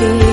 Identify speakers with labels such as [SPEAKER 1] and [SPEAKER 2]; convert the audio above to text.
[SPEAKER 1] You.